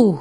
Ooh,